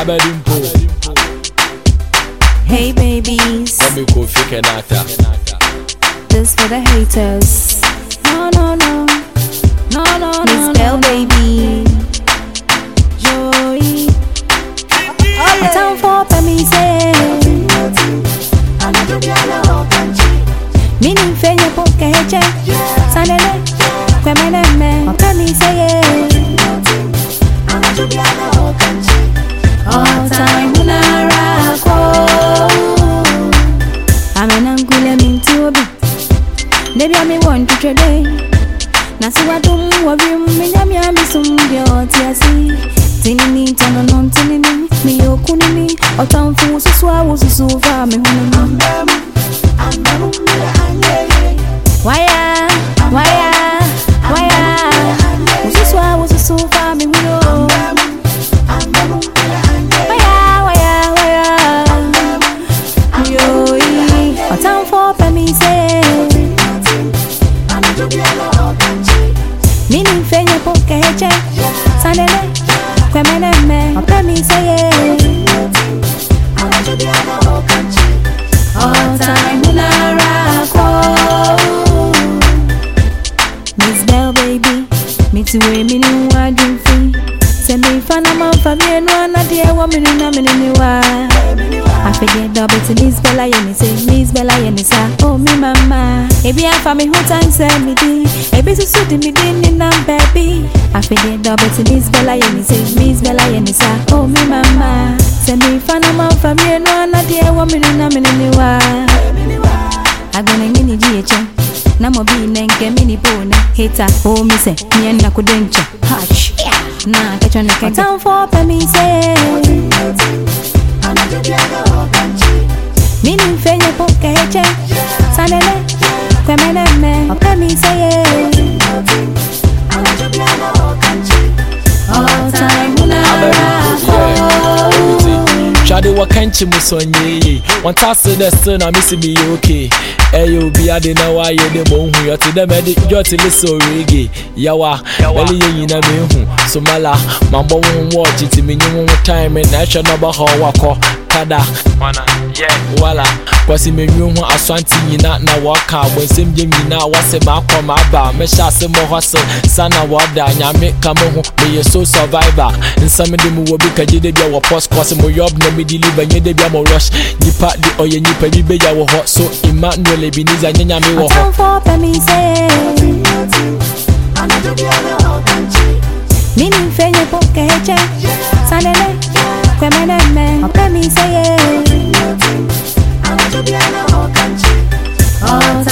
abedimpo Hey babies, kwame kofi kenata this for the haters. No, no, no. No, no, no. Miss Bell, baby. Joey. Oh, Time for me say. Mini fenya poke heche. Sanele. Kwemene me. Okay, debi ami wɔ ntwitwɛdɛ na se wadom wɔ wiem menyame a mesom deɛ ɔte ase tinini ntɔnɔnɔ ntinini meyɛ okunini ɔtamfo Mini fẹ́yẹ̀ pọ̀ kẹ́hẹ́jẹ́. Sanele, kwẹ́mẹ́nẹ́mẹ́, ọ̀pẹ́ mi ṣe yẹ. Ọ̀tá ìmúlára kọ́. Miss Bell baby, mi ti wé mi ní wájú fi. Sẹ̀mi ìfana máa ń fa mi ẹnu ànádìẹ wọ́n mi ní náà mi ní ní wá. afɛdeɛ da ɔbɛte miss bella sɛ miss bella yɛ ne sa o mi mama ebi afa me ho tan sɛ me din ebi soso de me din nenam baabi afɛdeɛ da ɔbɛte miss bella yɛ ne sɛ miss bella yɛ ne sa o mi mama. Sɛ memfa na mamfa mienu anadeɛ wɔ me no na mene ne wa agbɔne ne ne gye yɛ kyɛ na mɔ bii nɛ nkɛ me nipo ne heta o mi sɛ neɛ nnakode nkyɛ hach na kɛtwɛ ne kɛkɛ ɔtamfoɔ pɛ me sɛ Mini fenye po keche Sanele Kwemeneme Ope mi seye All time unara Shade wa kanchi musonye Wanta se de na misi be okay Hey, you be adding now. Why you the moon? You're to the medic, you're to the so reggae. Yawa, Ellie, you know me. So, Mala, Mambo won't watch it. Me, you won't time and I shall never how I call kada wala kwasi menwe ho aswante nyina na wɔka bɔnsɛm gye nyina wase maakɔ maaba mɛhyɛ ase mɔ hɔ se sana wɔda nyame ka me ho meyɛ so survivor. Nsɛm de mu wɔ bi kagye da bia wɔ pos kɔse mo yɔb na medi liba nyɛ da bia mɔ rush. Nnipa de ɔyɛ nnipa bi bɛya wɔ hɔ so emmanuel ebiniza nyɛ nyame wɔ hɔ Nini mfenye pokeche. Sanele Kwemeneme. me say yeah. I want to be on the whole country.